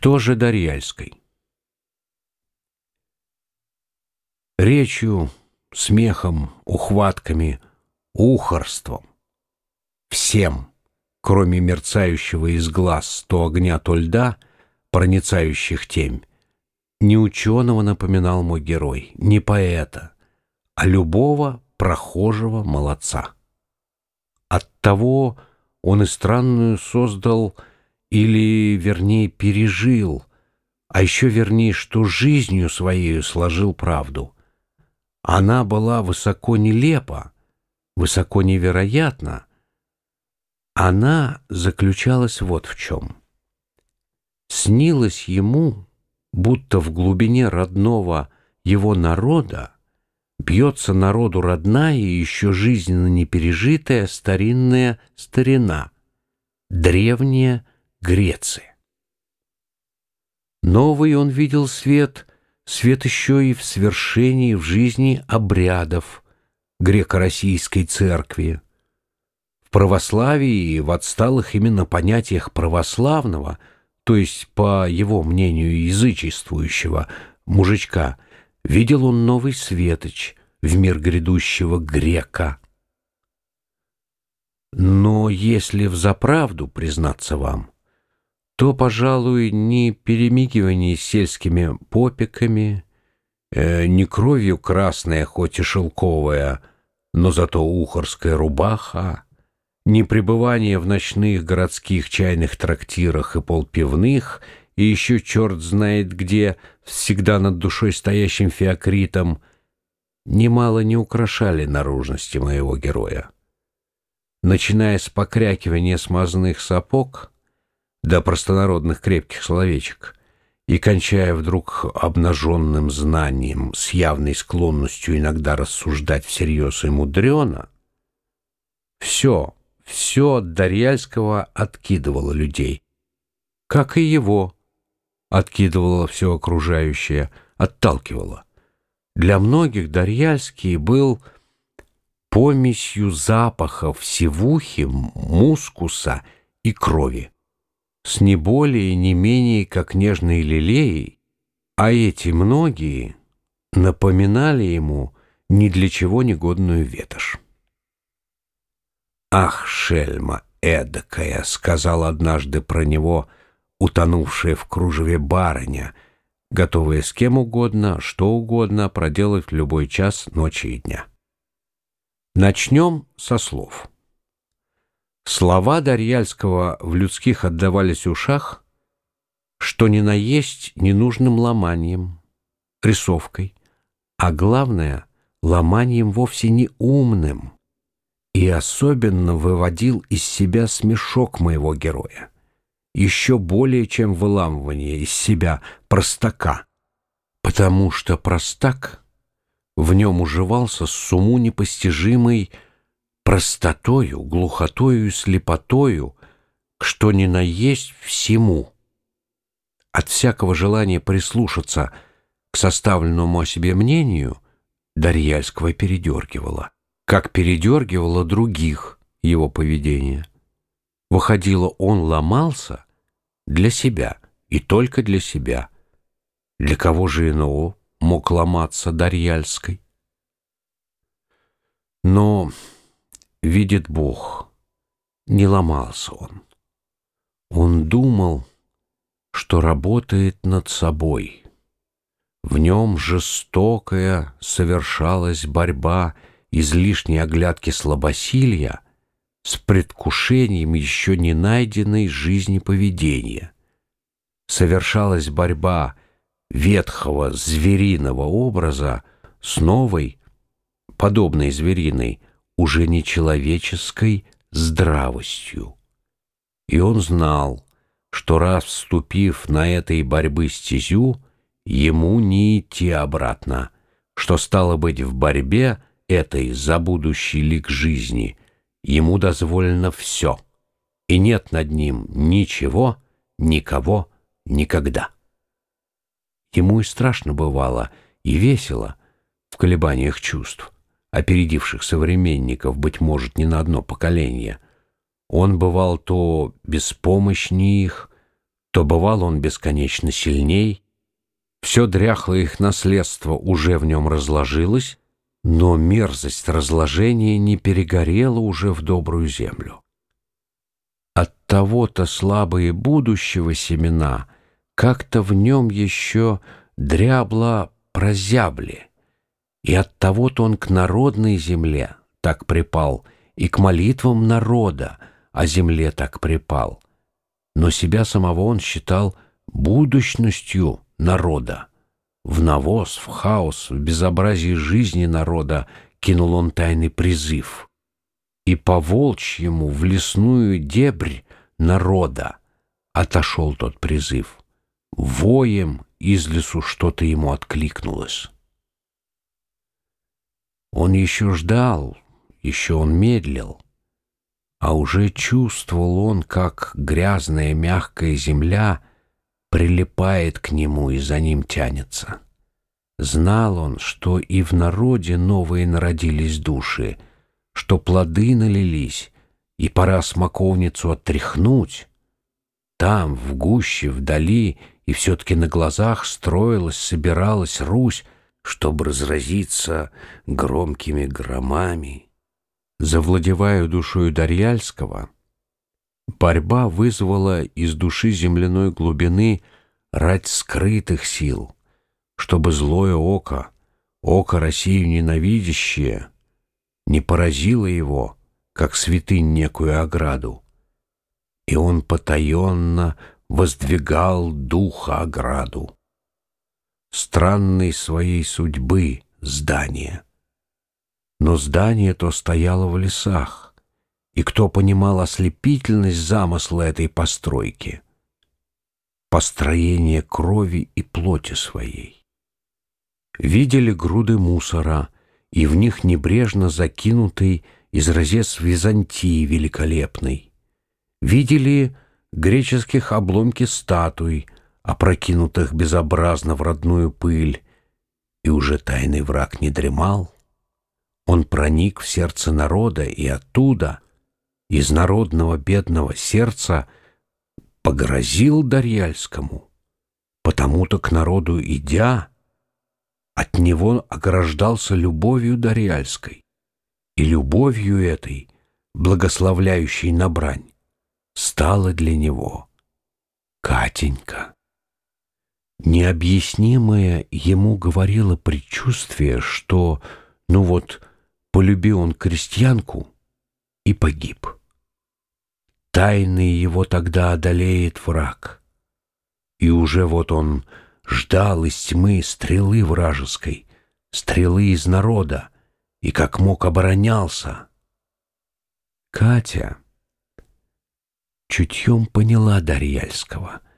Кто же Дарьяльской? Речью, смехом, ухватками, ухорством. Всем, кроме мерцающего из глаз то огня, то льда, проницающих темь, не ученого напоминал мой герой, не поэта, а любого прохожего молодца. Оттого он и странную создал, или, вернее, пережил, а еще вернее, что жизнью своей сложил правду. Она была высоко нелепа, высоко невероятна. Она заключалась вот в чем. Снилось ему, будто в глубине родного его народа бьется народу родная и еще жизненно не пережитая старинная старина, древняя Греция. Новый он видел свет, свет еще и в свершении в жизни обрядов греко-российской церкви. В православии и в отсталых именно понятиях православного, то есть, по его мнению, язычествующего мужичка – видел он новый светоч в мир грядущего грека. Но если взаправду признаться вам, то, пожалуй, ни перемигивание сельскими попиками, э, ни кровью красная, хоть и шелковая, но зато ухорская рубаха, ни пребывание в ночных городских чайных трактирах и полпивных — и еще черт знает где, всегда над душой стоящим феокритом, немало не украшали наружности моего героя. Начиная с покрякивания смазанных сапог до простонародных крепких словечек и кончая вдруг обнаженным знанием с явной склонностью иногда рассуждать всерьез и мудрено, все, все от Дарьяльского откидывало людей, как и его, откидывала все окружающее, отталкивала. Для многих Дарьяльский был помесью запахов севухи, мускуса и крови, с не более не менее как нежной лилеей, а эти многие напоминали ему ни для чего негодную ветошь. «Ах, шельма эдакая!» — сказал однажды про него — утонувшая в кружеве барыня, готовая с кем угодно, что угодно проделать в любой час ночи и дня. Начнем со слов. Слова Дарьяльского в людских отдавались ушах, что не наесть ненужным ломанием, рисовкой, а главное — ломанием вовсе не умным, и особенно выводил из себя смешок моего героя еще более, чем выламывание из себя простака, потому что простак в нем уживался с суму непостижимой простотою, глухотою и слепотою, что ни на есть всему. От всякого желания прислушаться к составленному о себе мнению Дарьяльского передергивало, как передергивало других его поведение. Выходило, он ломался для себя и только для себя. Для кого же иного мог ломаться Дарьяльской? Но, видит Бог, не ломался он. Он думал, что работает над собой. В нем жестокая совершалась борьба излишней оглядки слабосилья — с предвкушением еще не найденной жизни поведения. Совершалась борьба ветхого звериного образа с новой, подобной звериной, уже не человеческой здравостью. И он знал, что раз вступив на этой борьбы стезю, ему не идти обратно, что стало быть в борьбе этой за будущий лик жизни — ему дозволено все, и нет над ним ничего, никого, никогда. Ему и страшно бывало, и весело в колебаниях чувств, опередивших современников, быть может, не на одно поколение. Он бывал то беспомощнее их, то бывал он бесконечно сильней, все дряхлое их наследство уже в нем разложилось, но мерзость разложения не перегорела уже в добрую землю. От того-то слабые будущего семена как-то в нем еще дрябло прозябли, и от того-то он к народной земле так припал, и к молитвам народа о земле так припал. Но себя самого он считал будущностью народа. В навоз, в хаос, в безобразие жизни народа кинул он тайный призыв. И по волчьему в лесную дебрь народа отошел тот призыв. Воем из лесу что-то ему откликнулось. Он еще ждал, еще он медлил, а уже чувствовал он, как грязная мягкая земля прилипает к нему и за ним тянется. Знал он, что и в народе новые народились души, что плоды налились, и пора смоковницу оттряхнуть. Там, в гуще, вдали, и все-таки на глазах строилась, собиралась Русь, чтобы разразиться громкими громами. Завладевая душою Дарьяльского, борьба вызвала из души земляной глубины рать скрытых сил, чтобы злое око, око Россию ненавидящее, не поразило его, как святынь некую ограду, и он потаенно воздвигал духа ограду странной своей судьбы здание. Но здание то стояло в лесах, и кто понимал ослепительность замысла этой постройки? Построение крови и плоти своей. Видели груды мусора, и в них небрежно закинутый изразец Византии великолепный. Видели греческих обломки статуй — опрокинутых безобразно в родную пыль, и уже тайный враг не дремал. Он проник в сердце народа, и оттуда, из народного бедного сердца, погрозил Дарьяльскому, потому-то к народу идя, от него ограждался любовью Дарьяльской, и любовью этой, благословляющей на брань, стала для него Катенька. Необъяснимое ему говорило предчувствие, что, ну вот, полюбил он крестьянку и погиб. Тайный его тогда одолеет враг. И уже вот он ждал из тьмы стрелы вражеской, стрелы из народа, и как мог оборонялся. Катя чутьем поняла Дарьяльского —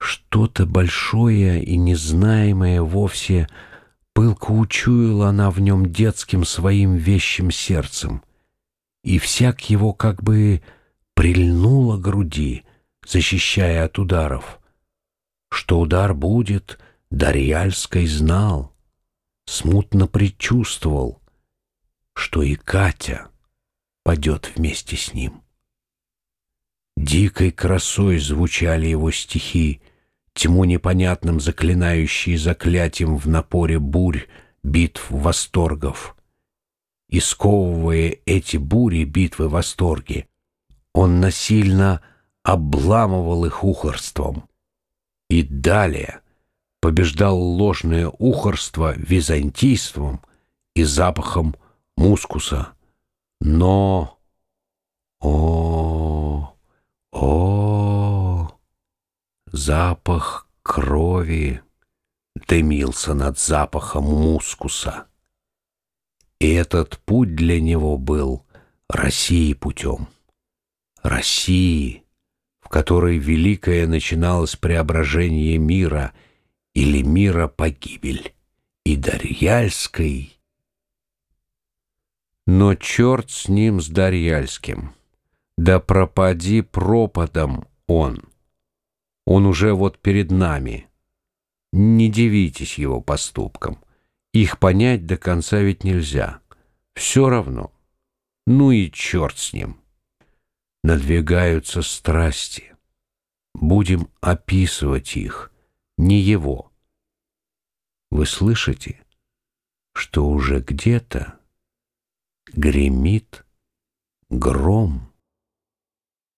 что-то большое и незнаемое вовсе пылко учуяла она в нем детским своим вещим сердцем, и всяк его как бы прильнуло к груди, защищая от ударов. Что удар будет, Дарьяльской знал, смутно предчувствовал, что и Катя падет вместе с ним. Дикой красой звучали его стихи, тьму непонятным заклинающие заклятием в напоре бурь, битв, восторгов. И сковывая эти бури, битвы, восторги, он насильно обламывал их ухорством. И далее побеждал ложное ухорство византийством и запахом мускуса. Но... О, о, запах крови дымился над запахом мускуса. И этот путь для него был России путем. России, в которой великое начиналось преображение мира или мира погибель, и Дарьяльской. Но черт с ним, с Дарьяльским. Да пропади пропадом он. Он уже вот перед нами. Не дивитесь его поступкам. Их понять до конца ведь нельзя. Все равно. Ну и черт с ним. Надвигаются страсти. будем описывать их, не его. Вы слышите, что уже где-то гремит гром?